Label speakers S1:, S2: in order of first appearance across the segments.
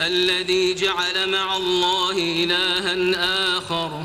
S1: الذي جعل مع الله إلها آخر.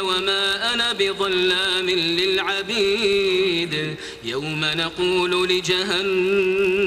S1: وما أنا بظلام للعبيد. يوم نقول لجهنم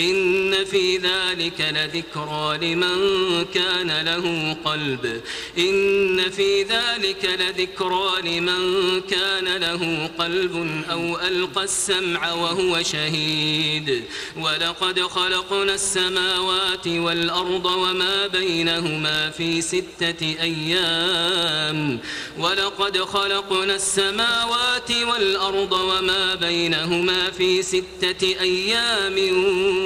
S1: إن في ذلك لذكرى لمن كان له قلب. إن في ذلك لذكرى لمن كان له قلب أو ألقى السمع وهو شهيد. ولقد خلقنا السماوات والأرض وما بينهما في ستة أيام. ولقد خلقنا السماوات والأرض وما بينهما في ستة أيام.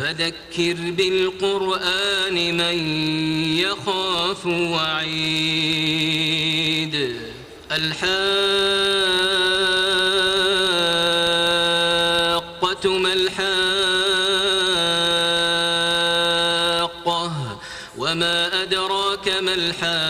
S1: فذكر بالقرآن من يخاف وعيد. الحاقة ما الحاقة وما أدراك ما الحاقة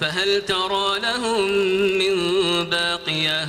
S1: فهل ترى لهم من باقية؟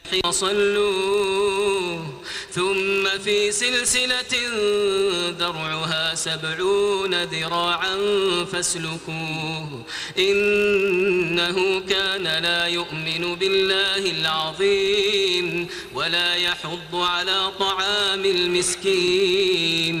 S1: صلوه ثم في سلسلة ذرعها سبعون ذراعا فاسلكوه. إنه كان لا يؤمن بالله العظيم ولا يحض على طعام المسكين.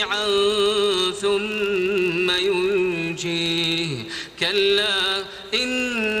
S1: ثم ينجيه. كلا لظى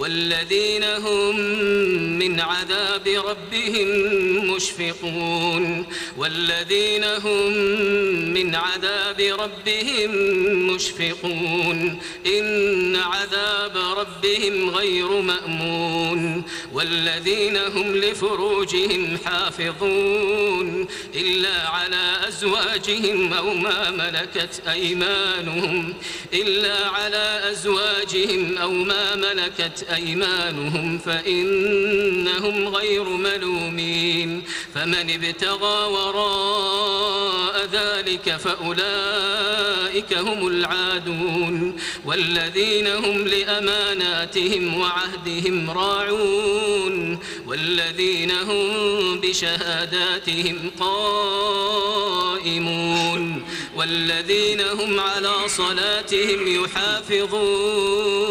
S1: والذين هم من عذاب ربهم مشفقون والذين هم من عذاب ربهم مشفقون إن عذاب ربهم غير مأمون والذين هم لفروجهم حافظون إلا على أزواجهم أو ما ملكت أيمانهم إلا على أزواجهم أو ما ملكت أيمانهم فإنهم غير ملومين فمن ابتغى وراء ذلك فأولئك هم العادون والذين هم لأماناتهم وعهدهم راعون والذين هم بشهاداتهم قائمون والذين هم على صلاتهم يحافظون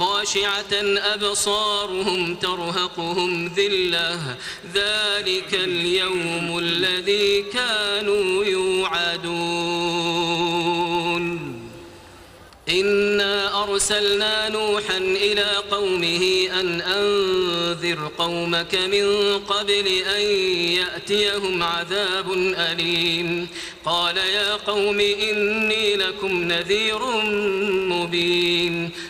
S1: خاشعة أبصارهم ترهقهم ذلة. ذلك اليوم الذي كانوا يوعدون. إنا أرسلنا نوحا إلى قومه أن أنذر قومك من قبل أن يأتيهم عذاب أليم. قال يا قوم إني لكم نذير مبين.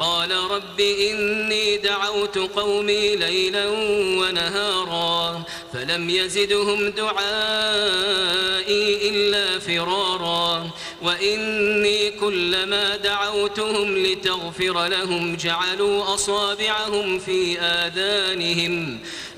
S1: قال رب إني دعوت قومي ليلا ونهارا فلم يزدهم دعائي إلا فرارا وإني كلما دعوتهم لتغفر لهم جعلوا أصابعهم في آذانهم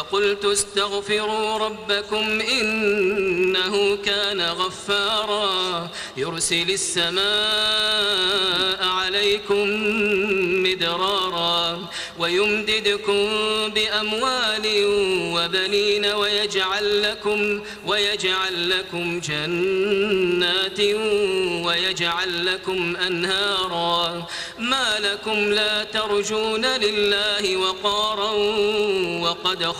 S1: فقلت استغفروا ربكم إنه كان غفارا يرسل السماء عليكم مدرارا ويمددكم بأموال وبنين ويجعل لكم ويجعل لكم جنات ويجعل لكم أنهارا ما لكم لا ترجون لله وقارا وقد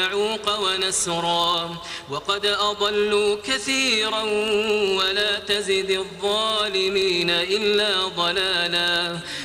S1: ويعوق ونسرا وقد أضلوا كثيرا ولا تزد الظالمين إلا ضلالا